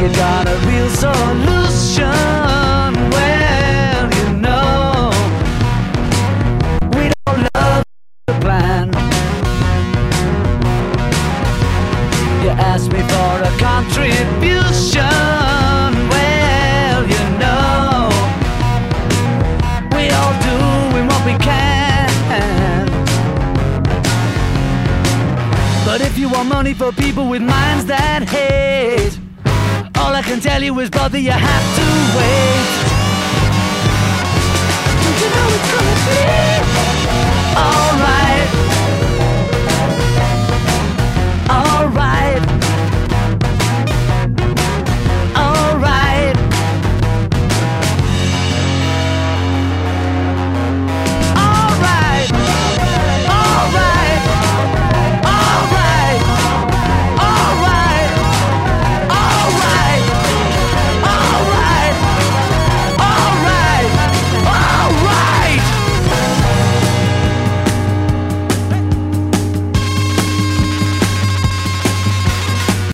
You got a real solution. Well, you know, we don't love the plan. You asked me for a contribution. Well, you know, we all doing what we can. But if you want money for people with minds that hate, all I can tell you is, brother, you have to wait.